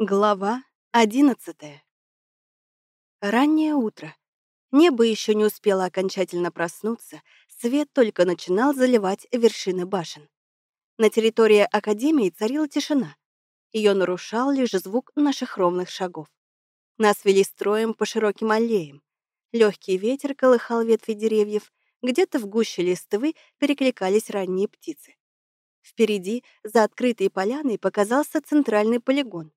Глава одиннадцатая. Раннее утро. Небо еще не успело окончательно проснуться, свет только начинал заливать вершины башен. На территории Академии царила тишина. Ее нарушал лишь звук наших ровных шагов. Нас вели строем по широким аллеям. Легкий ветер колыхал ветви деревьев, где-то в гуще листвы перекликались ранние птицы. Впереди, за открытой поляной, показался центральный полигон.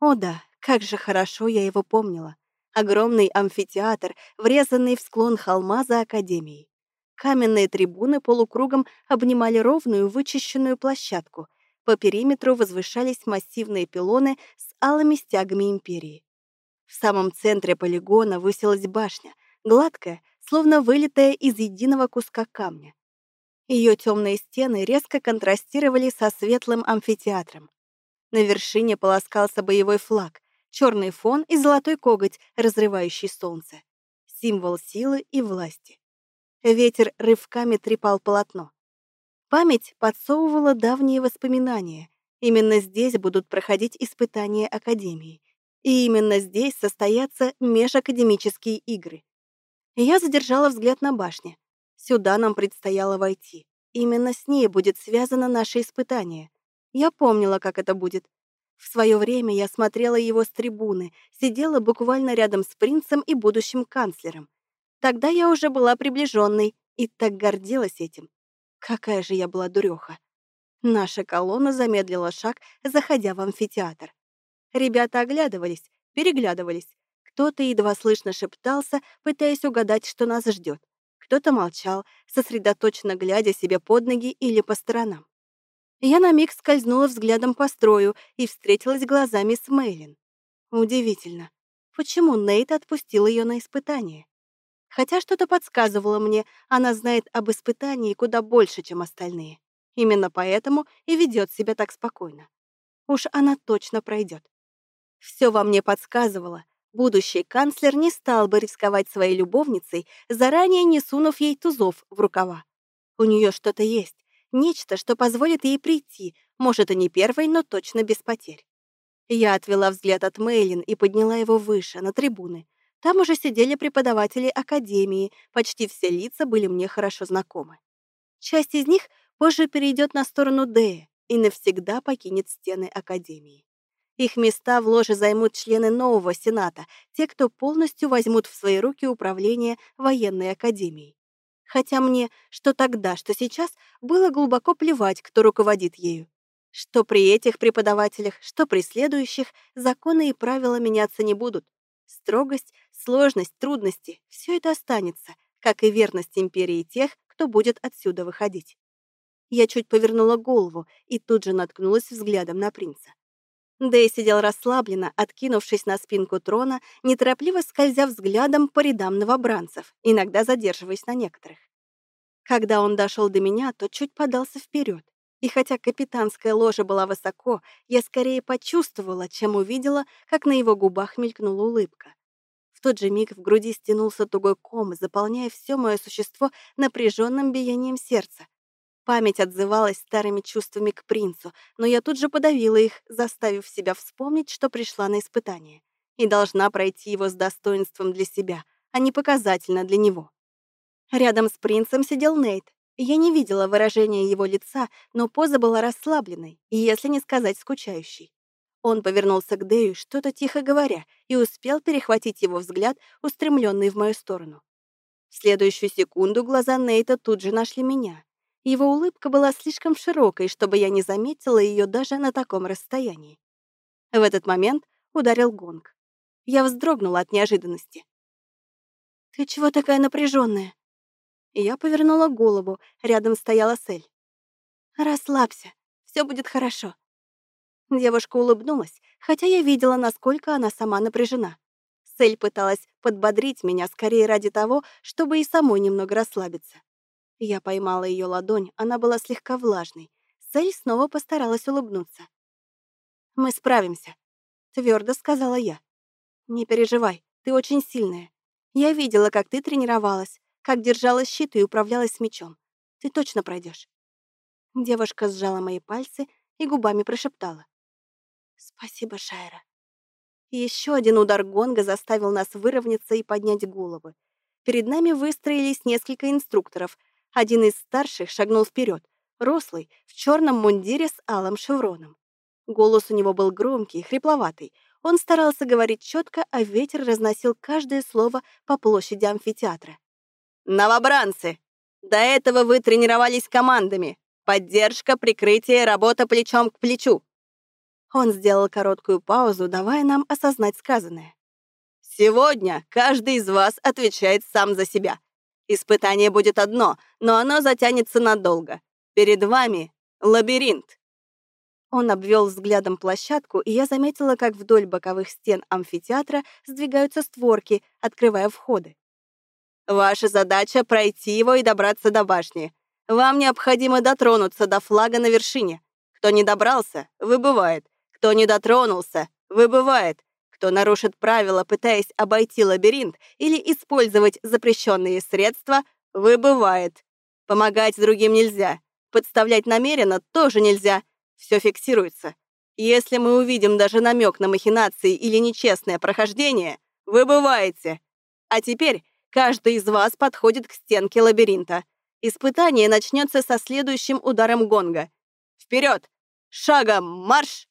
О да, как же хорошо я его помнила. Огромный амфитеатр, врезанный в склон холма за академией. Каменные трибуны полукругом обнимали ровную вычищенную площадку. По периметру возвышались массивные пилоны с алыми стягами империи. В самом центре полигона высилась башня, гладкая, словно вылитая из единого куска камня. Ее темные стены резко контрастировали со светлым амфитеатром. На вершине полоскался боевой флаг, черный фон и золотой коготь, разрывающий солнце. Символ силы и власти. Ветер рывками трепал полотно. Память подсовывала давние воспоминания. Именно здесь будут проходить испытания Академии. И именно здесь состоятся межакадемические игры. Я задержала взгляд на башне. Сюда нам предстояло войти. Именно с ней будет связано наше испытание. Я помнила, как это будет. В свое время я смотрела его с трибуны, сидела буквально рядом с принцем и будущим канцлером. Тогда я уже была приближенной и так гордилась этим. Какая же я была дуреха. Наша колонна замедлила шаг, заходя в амфитеатр. Ребята оглядывались, переглядывались. Кто-то едва слышно шептался, пытаясь угадать, что нас ждет. Кто-то молчал, сосредоточенно глядя себе под ноги или по сторонам. Я на миг скользнула взглядом по строю и встретилась глазами с Мейлин. Удивительно, почему Нейт отпустил ее на испытание? Хотя что-то подсказывало мне, она знает об испытании куда больше, чем остальные. Именно поэтому и ведет себя так спокойно. Уж она точно пройдет. Все во мне подсказывало, будущий канцлер не стал бы рисковать своей любовницей, заранее не сунув ей тузов в рукава. У нее что-то есть, Нечто, что позволит ей прийти, может, и не первой, но точно без потерь. Я отвела взгляд от Мейлин и подняла его выше, на трибуны. Там уже сидели преподаватели академии, почти все лица были мне хорошо знакомы. Часть из них позже перейдет на сторону Дея и навсегда покинет стены академии. Их места в ложе займут члены нового сената, те, кто полностью возьмут в свои руки управление военной академией хотя мне что тогда, что сейчас было глубоко плевать, кто руководит ею. Что при этих преподавателях, что при следующих, законы и правила меняться не будут. Строгость, сложность, трудности — все это останется, как и верность империи тех, кто будет отсюда выходить. Я чуть повернула голову и тут же наткнулась взглядом на принца. Дэй сидел расслабленно, откинувшись на спинку трона, неторопливо скользя взглядом по рядам новобранцев, иногда задерживаясь на некоторых. Когда он дошел до меня, то чуть подался вперед. И хотя капитанская ложа была высоко, я скорее почувствовала, чем увидела, как на его губах мелькнула улыбка. В тот же миг в груди стянулся тугой ком, заполняя все мое существо напряженным биением сердца. Память отзывалась старыми чувствами к принцу, но я тут же подавила их, заставив себя вспомнить, что пришла на испытание. И должна пройти его с достоинством для себя, а не показательно для него. Рядом с принцем сидел Нейт. Я не видела выражения его лица, но поза была расслабленной, если не сказать скучающей. Он повернулся к Дэю, что-то тихо говоря, и успел перехватить его взгляд, устремленный в мою сторону. В следующую секунду глаза Нейта тут же нашли меня. Его улыбка была слишком широкой, чтобы я не заметила ее даже на таком расстоянии. В этот момент ударил гонг. Я вздрогнула от неожиданности. «Ты чего такая напряженная? Я повернула голову, рядом стояла Сель. «Расслабься, все будет хорошо». Девушка улыбнулась, хотя я видела, насколько она сама напряжена. Сель пыталась подбодрить меня скорее ради того, чтобы и самой немного расслабиться. Я поймала ее ладонь, она была слегка влажной. Сель снова постаралась улыбнуться. «Мы справимся», — твердо сказала я. «Не переживай, ты очень сильная. Я видела, как ты тренировалась, как держала щит и управлялась мечом. Ты точно пройдешь. Девушка сжала мои пальцы и губами прошептала. «Спасибо, Шайра. Еще один удар гонга заставил нас выровняться и поднять головы. Перед нами выстроились несколько инструкторов. Один из старших шагнул вперед, рослый, в черном мундире с алым шевроном. Голос у него был громкий, хрипловатый. Он старался говорить четко, а ветер разносил каждое слово по площади амфитеатра. «Новобранцы! До этого вы тренировались командами. Поддержка, прикрытие, работа плечом к плечу. Он сделал короткую паузу, давая нам осознать сказанное. «Сегодня каждый из вас отвечает сам за себя. Испытание будет одно, но оно затянется надолго. Перед вами лабиринт». Он обвел взглядом площадку, и я заметила, как вдоль боковых стен амфитеатра сдвигаются створки, открывая входы. «Ваша задача — пройти его и добраться до башни. Вам необходимо дотронуться до флага на вершине. Кто не добрался, выбывает. Кто не дотронулся, выбывает. Кто нарушит правила, пытаясь обойти лабиринт или использовать запрещенные средства, выбывает. Помогать другим нельзя. Подставлять намеренно тоже нельзя. Все фиксируется. Если мы увидим даже намек на махинации или нечестное прохождение, выбываете. А теперь каждый из вас подходит к стенке лабиринта. Испытание начнется со следующим ударом гонга. Вперед! Шагом марш!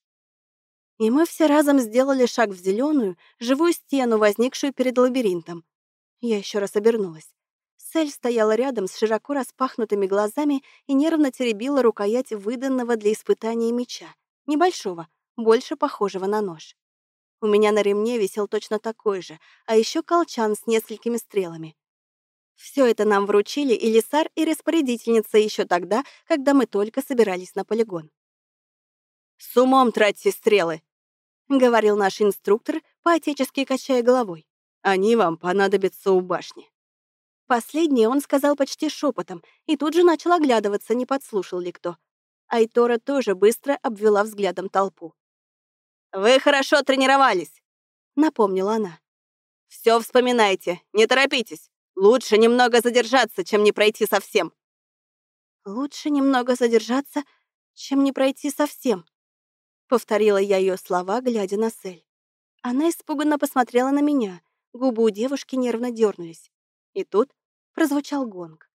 И мы все разом сделали шаг в зеленую, живую стену, возникшую перед лабиринтом. Я еще раз обернулась. Сель стояла рядом с широко распахнутыми глазами и нервно теребила рукоять выданного для испытания меча. Небольшого, больше похожего на нож. У меня на ремне висел точно такой же, а еще колчан с несколькими стрелами. Все это нам вручили и Лисар, и распорядительница еще тогда, когда мы только собирались на полигон. «С умом тратьте стрелы!» — говорил наш инструктор, поотечески качая головой. «Они вам понадобятся у башни». Последнее он сказал почти шепотом и тут же начал оглядываться, не подслушал ли кто. Айтора тоже быстро обвела взглядом толпу. «Вы хорошо тренировались», — напомнила она. «Все вспоминайте, не торопитесь. Лучше немного задержаться, чем не пройти совсем». «Лучше немного задержаться, чем не пройти совсем», Повторила я ее слова, глядя на Сель. Она испуганно посмотрела на меня. Губы у девушки нервно дернулись. И тут прозвучал гонг.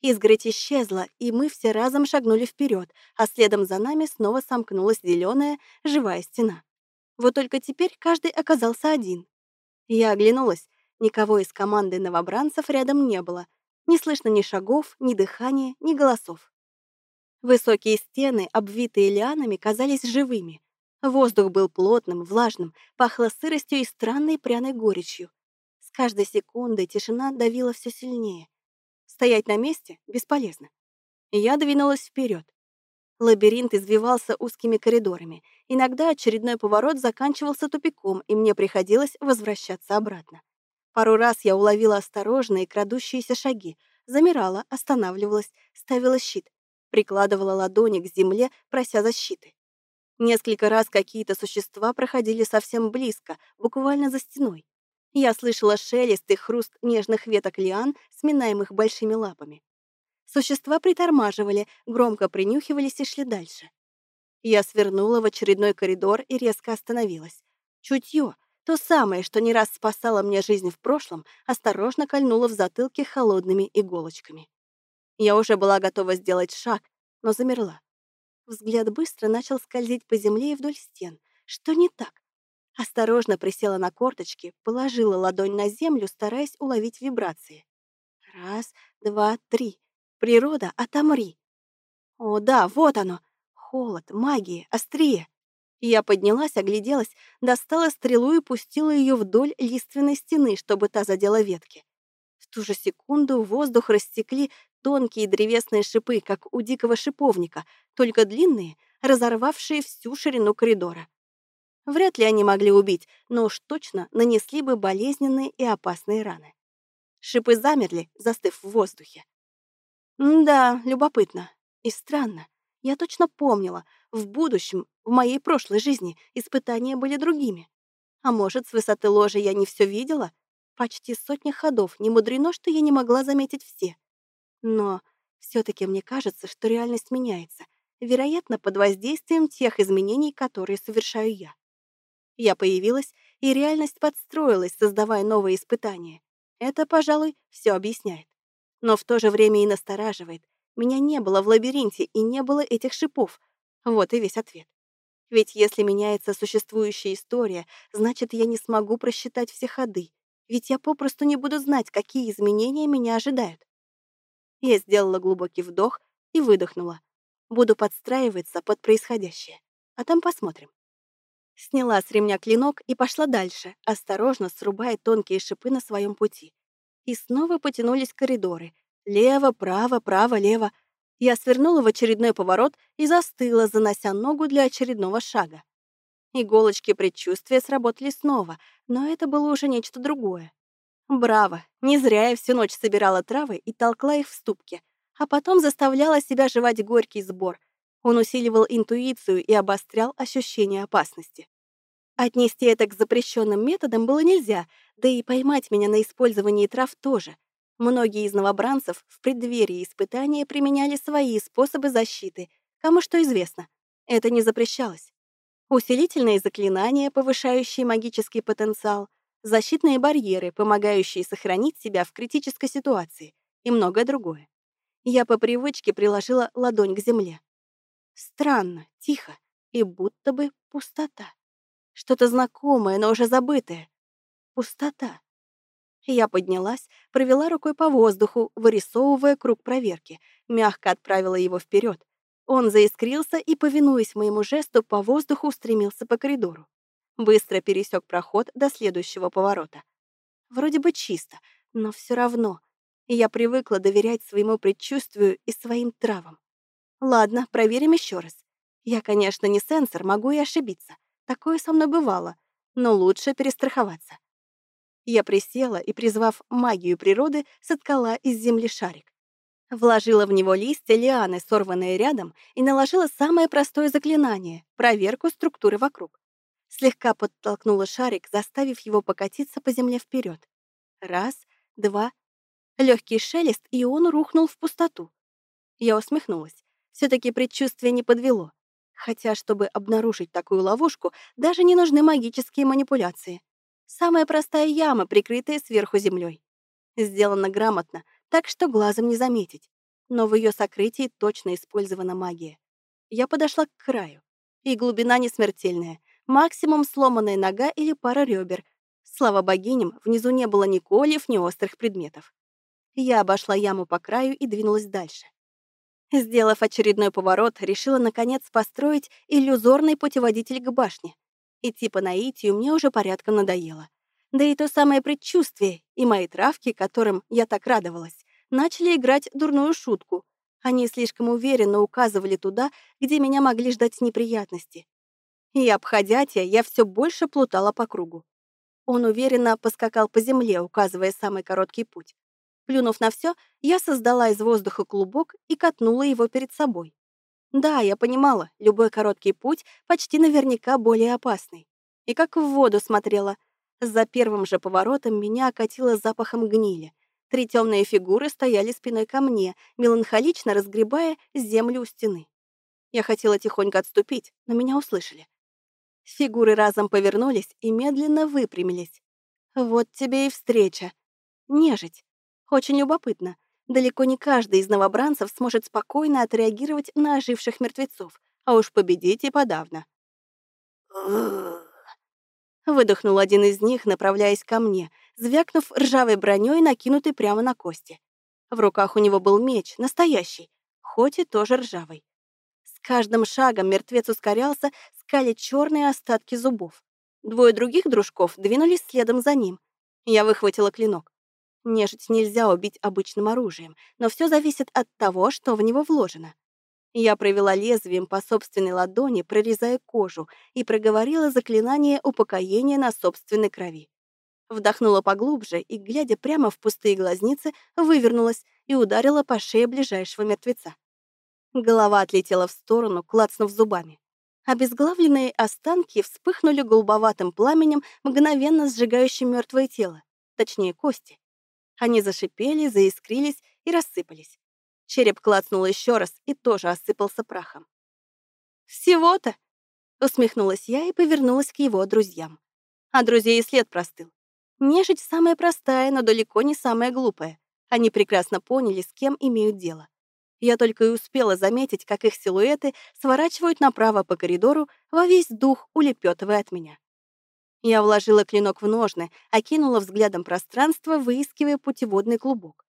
Изгородь исчезла, и мы все разом шагнули вперед, а следом за нами снова сомкнулась зеленая живая стена. Вот только теперь каждый оказался один. Я оглянулась. Никого из команды новобранцев рядом не было. Не слышно ни шагов, ни дыхания, ни голосов. Высокие стены, обвитые лианами, казались живыми. Воздух был плотным, влажным, пахло сыростью и странной пряной горечью. С каждой секундой тишина давила все сильнее. Стоять на месте бесполезно. Я двинулась вперед. Лабиринт извивался узкими коридорами. Иногда очередной поворот заканчивался тупиком, и мне приходилось возвращаться обратно. Пару раз я уловила осторожные крадущиеся шаги, замирала, останавливалась, ставила щит, прикладывала ладони к земле, прося защиты. Несколько раз какие-то существа проходили совсем близко, буквально за стеной. Я слышала шелест и хруст нежных веток лиан, сминаемых большими лапами. Существа притормаживали, громко принюхивались и шли дальше. Я свернула в очередной коридор и резко остановилась. Чутье, то самое, что не раз спасало мне жизнь в прошлом, осторожно кольнуло в затылке холодными иголочками. Я уже была готова сделать шаг, но замерла. Взгляд быстро начал скользить по земле и вдоль стен. Что не так? Осторожно присела на корточки, положила ладонь на землю, стараясь уловить вибрации. Раз, два, три. Природа, отомри. О, да, вот оно. Холод, магия, острие. Я поднялась, огляделась, достала стрелу и пустила ее вдоль лиственной стены, чтобы та задела ветки. В ту же секунду воздух растекли тонкие древесные шипы, как у дикого шиповника, только длинные, разорвавшие всю ширину коридора. Вряд ли они могли убить, но уж точно нанесли бы болезненные и опасные раны. Шипы замерли, застыв в воздухе. Да, любопытно и странно. Я точно помнила, в будущем, в моей прошлой жизни, испытания были другими. А может, с высоты ложи я не все видела? Почти сотня ходов, не мудрено, что я не могла заметить все. Но все-таки мне кажется, что реальность меняется, вероятно, под воздействием тех изменений, которые совершаю я. Я появилась и реальность подстроилась, создавая новые испытания. Это, пожалуй, все объясняет. Но в то же время и настораживает. Меня не было в лабиринте и не было этих шипов. Вот и весь ответ. Ведь если меняется существующая история, значит, я не смогу просчитать все ходы. Ведь я попросту не буду знать, какие изменения меня ожидают. Я сделала глубокий вдох и выдохнула. Буду подстраиваться под происходящее. А там посмотрим. Сняла с ремня клинок и пошла дальше, осторожно срубая тонкие шипы на своем пути. И снова потянулись коридоры. Лево, право, право, лево. Я свернула в очередной поворот и застыла, занося ногу для очередного шага. Иголочки предчувствия сработали снова, но это было уже нечто другое. Браво! Не зря я всю ночь собирала травы и толкла их в ступке, а потом заставляла себя жевать горький сбор. Он усиливал интуицию и обострял ощущение опасности. Отнести это к запрещенным методам было нельзя, да и поймать меня на использовании трав тоже. Многие из новобранцев в преддверии испытания применяли свои способы защиты, кому что известно. Это не запрещалось. Усилительные заклинания, повышающие магический потенциал, защитные барьеры, помогающие сохранить себя в критической ситуации и многое другое. Я по привычке приложила ладонь к земле. Странно, тихо и будто бы пустота. Что-то знакомое, но уже забытое. Пустота. Я поднялась, провела рукой по воздуху, вырисовывая круг проверки, мягко отправила его вперед. Он заискрился и, повинуясь моему жесту, по воздуху устремился по коридору. Быстро пересек проход до следующего поворота. Вроде бы чисто, но все равно. Я привыкла доверять своему предчувствию и своим травам. Ладно, проверим еще раз. Я, конечно, не сенсор, могу и ошибиться. Такое со мной бывало, но лучше перестраховаться. Я присела и, призвав магию природы, соткала из земли шарик. Вложила в него листья лианы, сорванные рядом, и наложила самое простое заклинание — проверку структуры вокруг. Слегка подтолкнула шарик, заставив его покатиться по земле вперед. Раз, два. Легкий шелест, и он рухнул в пустоту. Я усмехнулась. все таки предчувствие не подвело. Хотя, чтобы обнаружить такую ловушку, даже не нужны магические манипуляции. Самая простая яма, прикрытая сверху землей. Сделана грамотно, так что глазом не заметить. Но в ее сокрытии точно использована магия. Я подошла к краю. И глубина не смертельная. Максимум сломанная нога или пара ребер. Слава богиням, внизу не было ни кольев, ни острых предметов. Я обошла яму по краю и двинулась дальше. Сделав очередной поворот, решила, наконец, построить иллюзорный путеводитель к башне. Идти по наитию мне уже порядком надоело. Да и то самое предчувствие, и мои травки, которым я так радовалась, начали играть дурную шутку. Они слишком уверенно указывали туда, где меня могли ждать неприятности. И, обходя те, я все больше плутала по кругу. Он уверенно поскакал по земле, указывая самый короткий путь. Плюнув на все, я создала из воздуха клубок и катнула его перед собой. Да, я понимала, любой короткий путь почти наверняка более опасный. И как в воду смотрела. За первым же поворотом меня окатило запахом гнили. Три темные фигуры стояли спиной ко мне, меланхолично разгребая землю у стены. Я хотела тихонько отступить, но меня услышали. Фигуры разом повернулись и медленно выпрямились. Вот тебе и встреча. Нежить. Очень любопытно. Далеко не каждый из новобранцев сможет спокойно отреагировать на оживших мертвецов, а уж победить и подавно. Выдохнул один из них, направляясь ко мне, звякнув ржавой броней, накинутой прямо на кости. В руках у него был меч, настоящий, хоть и тоже ржавый. С каждым шагом мертвец ускорялся, скали черные остатки зубов. Двое других дружков двинулись следом за ним. Я выхватила клинок. Нежить нельзя убить обычным оружием, но все зависит от того, что в него вложено. Я провела лезвием по собственной ладони, прорезая кожу, и проговорила заклинание упокоения на собственной крови. Вдохнула поглубже и, глядя прямо в пустые глазницы, вывернулась и ударила по шее ближайшего мертвеца. Голова отлетела в сторону, клацнув зубами. Обезглавленные останки вспыхнули голубоватым пламенем, мгновенно сжигающим мертвое тело, точнее, кости. Они зашипели, заискрились и рассыпались. Череп клацнул еще раз и тоже осыпался прахом. «Всего-то!» — усмехнулась я и повернулась к его друзьям. А друзей след простыл. Нежить самая простая, но далеко не самая глупая. Они прекрасно поняли, с кем имеют дело. Я только и успела заметить, как их силуэты сворачивают направо по коридору, во весь дух улепетывая от меня. Я вложила клинок в ножны, окинула взглядом пространство, выискивая путеводный клубок.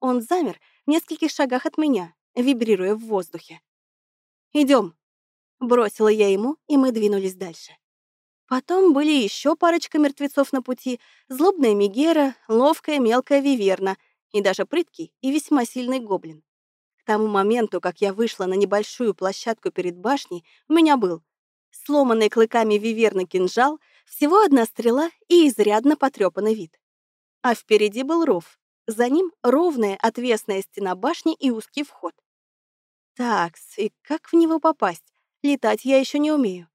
Он замер в нескольких шагах от меня, вибрируя в воздухе. Идем, бросила я ему, и мы двинулись дальше. Потом были еще парочка мертвецов на пути, злобная Мегера, ловкая мелкая Виверна и даже прыткий и весьма сильный гоблин. Тому моменту, как я вышла на небольшую площадку перед башней, у меня был сломанный клыками Виверна кинжал, всего одна стрела и изрядно потрепанный вид. А впереди был ров. За ним ровная отвесная стена башни и узкий вход. Такс, и как в него попасть? Летать я еще не умею.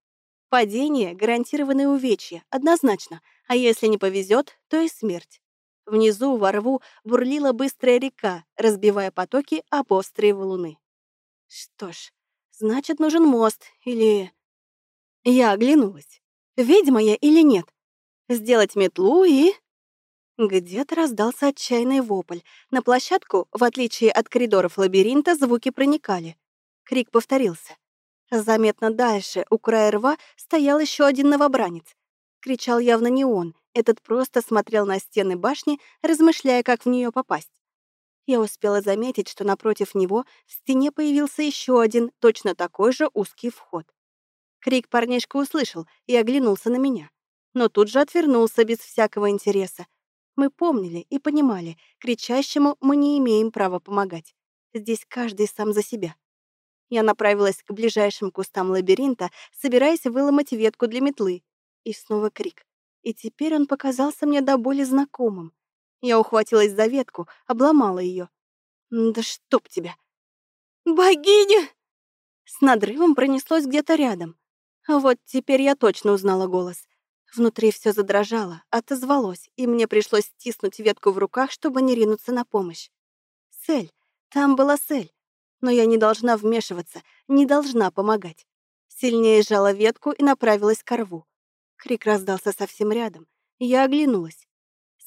Падение — гарантированное увечье, однозначно, а если не повезет, то и смерть. Внизу во рву бурлила быстрая река, разбивая потоки об острые валуны. Что ж, значит, нужен мост или... Я оглянулась. Ведьма я или нет? Сделать метлу и... Где-то раздался отчаянный вопль. На площадку, в отличие от коридоров лабиринта, звуки проникали. Крик повторился. Заметно дальше, у края рва, стоял еще один новобранец. Кричал явно не он, этот просто смотрел на стены башни, размышляя, как в нее попасть. Я успела заметить, что напротив него в стене появился еще один, точно такой же узкий вход. Крик парнишка услышал и оглянулся на меня. Но тут же отвернулся без всякого интереса. Мы помнили и понимали, кричащему мы не имеем права помогать. Здесь каждый сам за себя. Я направилась к ближайшим кустам лабиринта, собираясь выломать ветку для метлы. И снова крик. И теперь он показался мне до боли знакомым. Я ухватилась за ветку, обломала ее. «Да чтоб тебя!» «Богиня!» С надрывом пронеслось где-то рядом. Вот теперь я точно узнала голос. Внутри все задрожало, отозвалось, и мне пришлось стиснуть ветку в руках, чтобы не ринуться на помощь. Сель. Там была Сель. Но я не должна вмешиваться, не должна помогать. Сильнее сжала ветку и направилась к рву. Крик раздался совсем рядом. Я оглянулась.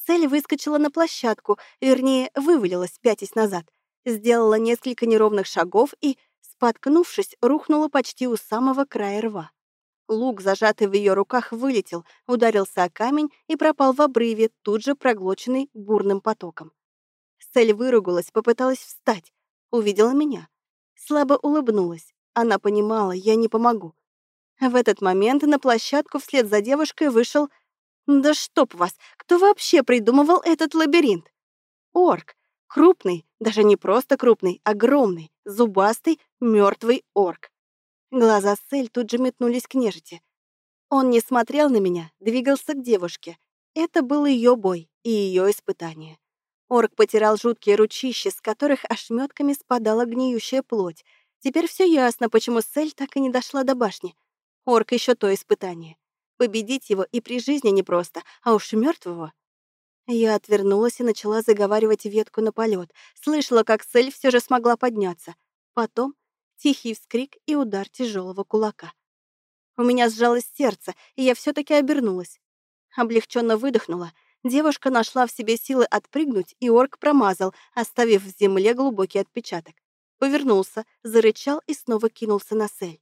Сель выскочила на площадку, вернее, вывалилась, пятясь назад. Сделала несколько неровных шагов и, споткнувшись, рухнула почти у самого края рва. Лук, зажатый в ее руках, вылетел, ударился о камень и пропал в обрыве, тут же проглоченный бурным потоком. Сель выругалась, попыталась встать. Увидела меня. Слабо улыбнулась. Она понимала, я не помогу. В этот момент на площадку вслед за девушкой вышел... Да чтоб вас! Кто вообще придумывал этот лабиринт? Орк. Крупный, даже не просто крупный, огромный, зубастый, мертвый орк. Глаза Сель тут же метнулись к нежити. Он не смотрел на меня, двигался к девушке. Это был ее бой и ее испытание. Орк потирал жуткие ручища, с которых ошметками спадала гниющая плоть. Теперь все ясно, почему Сель так и не дошла до башни. Орк еще то испытание. Победить его и при жизни непросто, а уж мертвого. Я отвернулась и начала заговаривать ветку на полет. Слышала, как Сель все же смогла подняться. Потом тихий вскрик и удар тяжелого кулака. У меня сжалось сердце, и я все-таки обернулась. Облегченно выдохнула. Девушка нашла в себе силы отпрыгнуть, и орк промазал, оставив в земле глубокий отпечаток. Повернулся, зарычал и снова кинулся на Сель.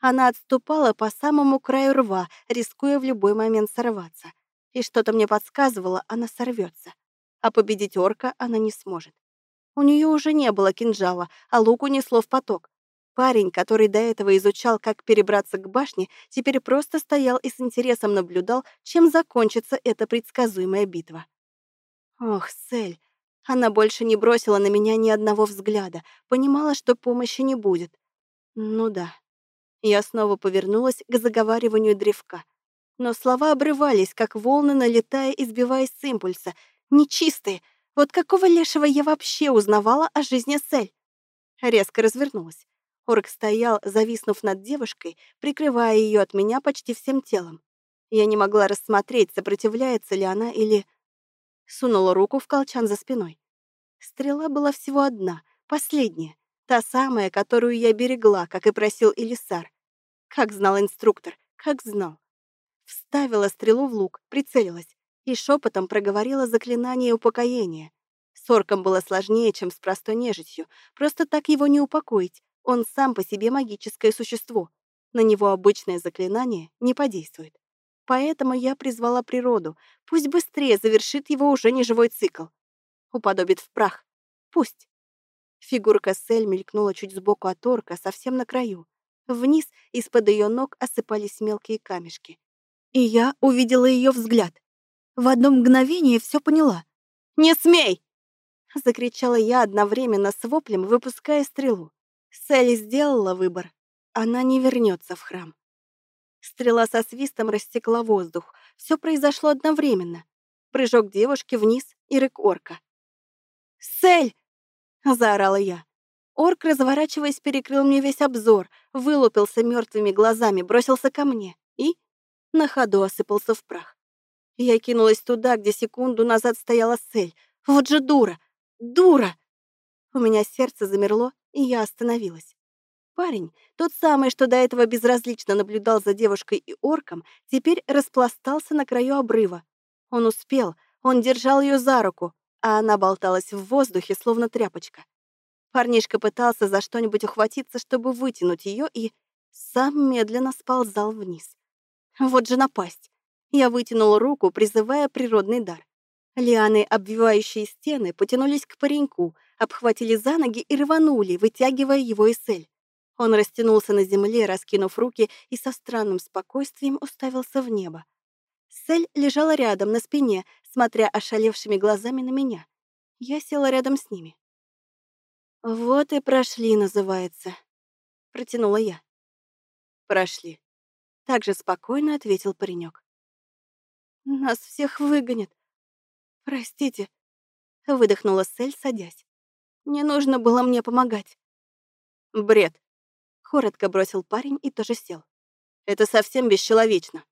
Она отступала по самому краю рва, рискуя в любой момент сорваться. И что-то мне подсказывало, она сорвется. А победить орка она не сможет. У нее уже не было кинжала, а лук унесло в поток. Парень, который до этого изучал, как перебраться к башне, теперь просто стоял и с интересом наблюдал, чем закончится эта предсказуемая битва. Ох, Сель, она больше не бросила на меня ни одного взгляда, понимала, что помощи не будет. Ну да. Я снова повернулась к заговариванию древка. Но слова обрывались, как волны, налетая и сбиваясь с импульса. Нечистые, вот какого лешего я вообще узнавала о жизни Сель? Резко развернулась. Орк стоял, зависнув над девушкой, прикрывая ее от меня почти всем телом. Я не могла рассмотреть, сопротивляется ли она или... Сунула руку в колчан за спиной. Стрела была всего одна, последняя, та самая, которую я берегла, как и просил Элисар. Как знал инструктор, как знал. Вставила стрелу в лук, прицелилась и шепотом проговорила заклинание упокоения. С орком было сложнее, чем с простой нежитью. Просто так его не упокоить. Он сам по себе магическое существо. На него обычное заклинание не подействует. Поэтому я призвала природу. Пусть быстрее завершит его уже неживой цикл. Уподобит в прах. Пусть. Фигурка Сель мелькнула чуть сбоку от орка, совсем на краю. Вниз из-под ее ног осыпались мелкие камешки. И я увидела ее взгляд. В одно мгновение все поняла. «Не смей!» — закричала я одновременно с воплем, выпуская стрелу. Селли сделала выбор. Она не вернется в храм. Стрела со свистом рассекла воздух. Все произошло одновременно. Прыжок девушки вниз и рык орка. «Сель!» — заорала я. Орк, разворачиваясь, перекрыл мне весь обзор, вылупился мертвыми глазами, бросился ко мне и на ходу осыпался в прах. Я кинулась туда, где секунду назад стояла Сель. Вот же дура! Дура! У меня сердце замерло, и я остановилась. Парень, тот самый, что до этого безразлично наблюдал за девушкой и орком, теперь распластался на краю обрыва. Он успел, он держал ее за руку, а она болталась в воздухе, словно тряпочка. Парнишка пытался за что-нибудь ухватиться, чтобы вытянуть ее, и сам медленно сползал вниз. Вот же напасть. Я вытянула руку, призывая природный дар. Лианы, обвивающие стены, потянулись к пареньку, обхватили за ноги и рванули, вытягивая его из цель. Он растянулся на земле, раскинув руки, и со странным спокойствием уставился в небо. Сель лежала рядом, на спине, смотря ошалевшими глазами на меня. Я села рядом с ними. «Вот и прошли, называется», — протянула я. «Прошли», — так же спокойно ответил паренек. «Нас всех выгонят. Простите», — выдохнула Сель, садясь. «Не нужно было мне помогать». «Бред», — коротко бросил парень и тоже сел. «Это совсем бесчеловечно».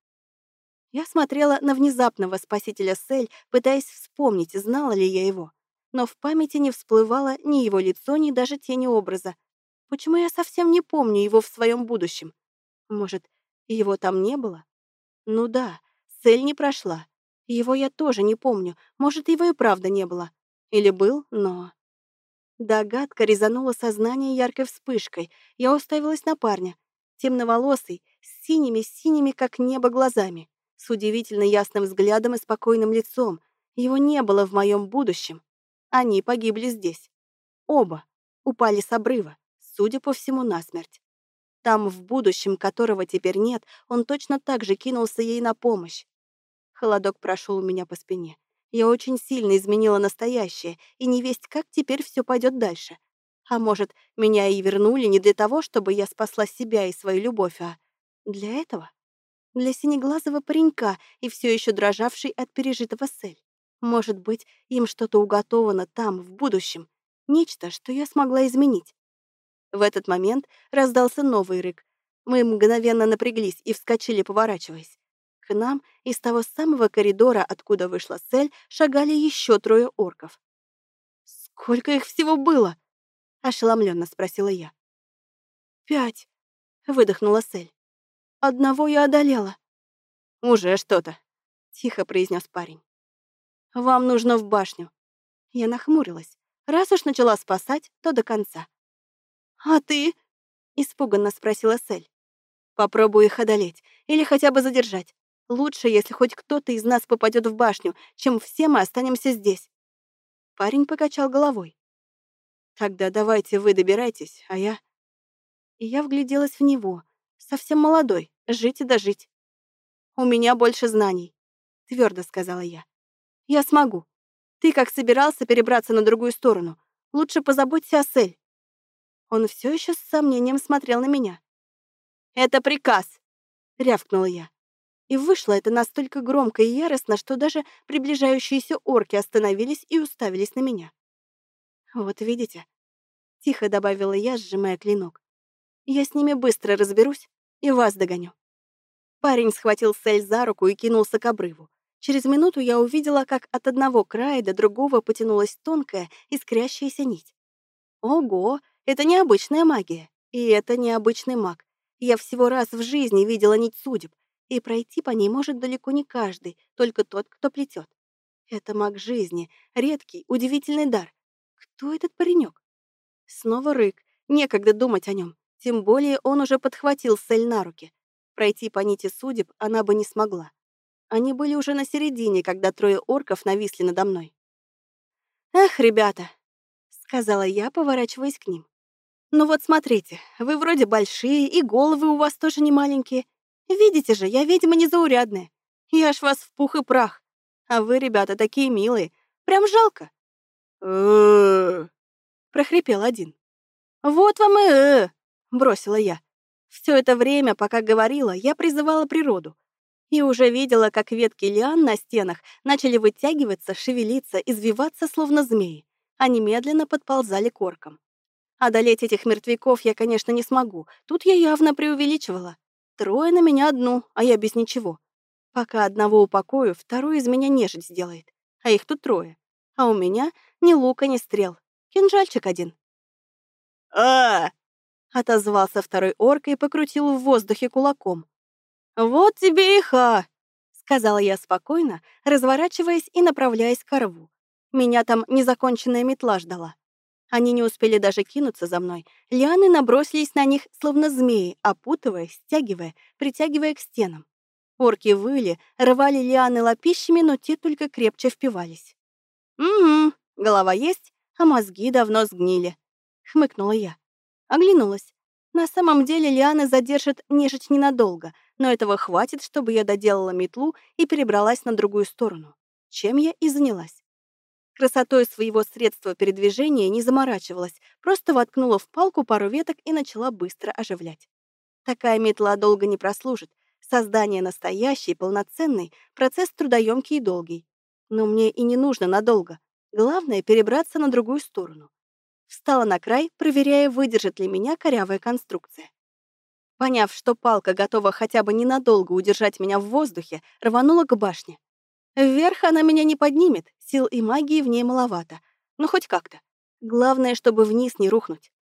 Я смотрела на внезапного спасителя Сель, пытаясь вспомнить, знала ли я его. Но в памяти не всплывало ни его лицо, ни даже тени образа. Почему я совсем не помню его в своем будущем? Может, его там не было? Ну да, Сель не прошла. Его я тоже не помню. Может, его и правда не было. Или был, но... Догадка резанула сознание яркой вспышкой. Я уставилась на парня. Темноволосый, с синими-синими, как небо, глазами с удивительно ясным взглядом и спокойным лицом. Его не было в моем будущем. Они погибли здесь. Оба упали с обрыва, судя по всему, насмерть. Там, в будущем, которого теперь нет, он точно так же кинулся ей на помощь. Холодок прошел у меня по спине. Я очень сильно изменила настоящее, и не весть, как теперь все пойдет дальше. А может, меня и вернули не для того, чтобы я спасла себя и свою любовь, а для этого? Для синеглазого паренька и все еще дрожавший от пережитого сель. Может быть, им что-то уготовано там, в будущем. Нечто, что я смогла изменить. В этот момент раздался новый рык. Мы мгновенно напряглись и вскочили, поворачиваясь. К нам из того самого коридора, откуда вышла Сель, шагали еще трое орков. «Сколько их всего было?» — ошеломленно спросила я. «Пять», — выдохнула Сель. Одного я одолела. Уже что-то, тихо произнес парень. Вам нужно в башню. Я нахмурилась. Раз уж начала спасать, то до конца. А ты? испуганно спросила Сель. Попробую их одолеть или хотя бы задержать. Лучше, если хоть кто-то из нас попадет в башню, чем все мы останемся здесь. Парень покачал головой. Тогда давайте вы добирайтесь, а я... И я вгляделась в него, совсем молодой, Жить и дожить. У меня больше знаний, твердо сказала я. Я смогу. Ты как собирался перебраться на другую сторону? Лучше позаботься о Сель. Он все еще с сомнением смотрел на меня. «Это приказ!» — рявкнула я. И вышло это настолько громко и яростно, что даже приближающиеся орки остановились и уставились на меня. «Вот видите?» — тихо добавила я, сжимая клинок. «Я с ними быстро разберусь, и вас догоню». Парень схватил Сель за руку и кинулся к обрыву. Через минуту я увидела, как от одного края до другого потянулась тонкая, искрящаяся нить. Ого, это необычная магия. И это необычный маг. Я всего раз в жизни видела нить судеб. и пройти по ней может далеко не каждый, только тот, кто плетет. Это маг жизни, редкий, удивительный дар. Кто этот паренек? Снова рык, некогда думать о нем. Тем более он уже подхватил Сель на руки. Пройти по нити судеб она бы не смогла. Они были уже на середине, когда трое орков нависли надо мной. «Эх, ребята!» — сказала я, поворачиваясь к ним. «Ну вот смотрите, вы вроде большие, и головы у вас тоже не маленькие. Видите же, я ведьма незаурядная. Я ж вас в пух и прах. А вы, ребята, такие милые. Прям жалко. прохрипел один. «Вот вам и э бросила я. Все это время, пока говорила, я призывала природу. И уже видела, как ветки лиан на стенах начали вытягиваться, шевелиться, извиваться, словно змеи. Они медленно подползали к оркам. Одолеть этих мертвяков я, конечно, не смогу. Тут я явно преувеличивала. Трое на меня одну, а я без ничего. Пока одного упокою, второй из меня нежить сделает. А их тут трое. А у меня ни лука, ни стрел. Кинжальчик один. а Отозвался второй орк и покрутил в воздухе кулаком. «Вот тебе и ха!» — сказала я спокойно, разворачиваясь и направляясь к рву. Меня там незаконченная метла ждала. Они не успели даже кинуться за мной. Лианы набросились на них, словно змеи, опутывая, стягивая, притягивая к стенам. Орки выли, рвали лианы лопищами, но те только крепче впивались. «Угу, голова есть, а мозги давно сгнили», — хмыкнула я. Оглянулась. На самом деле лианы задержат нежить ненадолго, но этого хватит, чтобы я доделала метлу и перебралась на другую сторону, чем я и занялась. Красотой своего средства передвижения не заморачивалась, просто воткнула в палку пару веток и начала быстро оживлять. Такая метла долго не прослужит, Создание настоящей, полноценной, процесс трудоемкий и долгий. Но мне и не нужно надолго. Главное — перебраться на другую сторону. Встала на край, проверяя, выдержит ли меня корявая конструкция. Поняв, что палка готова хотя бы ненадолго удержать меня в воздухе, рванула к башне. Вверх она меня не поднимет, сил и магии в ней маловато. Но хоть как-то. Главное, чтобы вниз не рухнуть.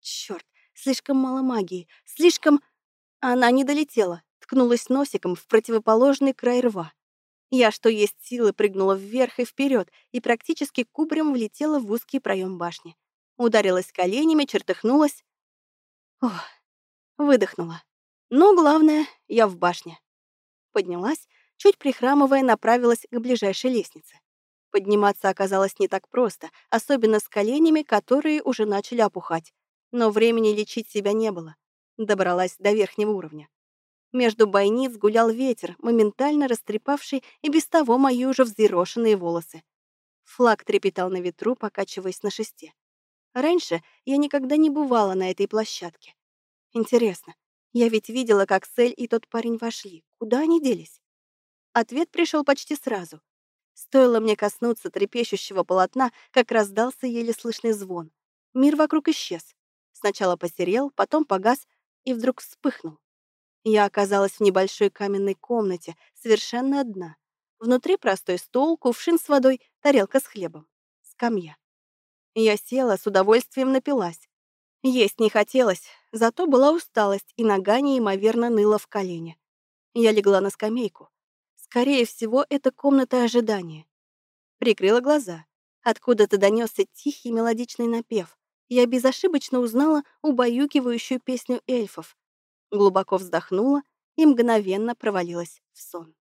Чёрт, слишком мало магии, слишком... Она не долетела, ткнулась носиком в противоположный край рва. Я, что есть силы, прыгнула вверх и вперед и практически кубрем влетела в узкий проем башни. Ударилась коленями, чертыхнулась. Ох, выдохнула. Но главное, я в башне. Поднялась, чуть прихрамывая, направилась к ближайшей лестнице. Подниматься оказалось не так просто, особенно с коленями, которые уже начали опухать. Но времени лечить себя не было. Добралась до верхнего уровня. Между бойниц гулял ветер, моментально растрепавший и без того мои уже взъерошенные волосы. Флаг трепетал на ветру, покачиваясь на шесте. Раньше я никогда не бывала на этой площадке. Интересно, я ведь видела, как Сель и тот парень вошли. Куда они делись? Ответ пришел почти сразу. Стоило мне коснуться трепещущего полотна, как раздался еле слышный звон. Мир вокруг исчез. Сначала посерел, потом погас и вдруг вспыхнул. Я оказалась в небольшой каменной комнате, совершенно одна. Внутри простой стол, кувшин с водой, тарелка с хлебом, скамья. Я села, с удовольствием напилась. Есть не хотелось, зато была усталость, и нога неимоверно ныла в колене. Я легла на скамейку. Скорее всего, это комната ожидания. Прикрыла глаза. Откуда-то донесся тихий мелодичный напев. Я безошибочно узнала убаюкивающую песню эльфов, глубоко вздохнула и мгновенно провалилась в сон.